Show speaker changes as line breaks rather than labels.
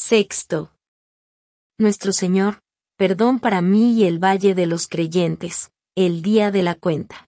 Sexto. Nuestro Señor, perdón para mí y el Valle de los Creyentes, el día de la cuenta.